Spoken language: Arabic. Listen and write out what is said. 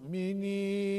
mini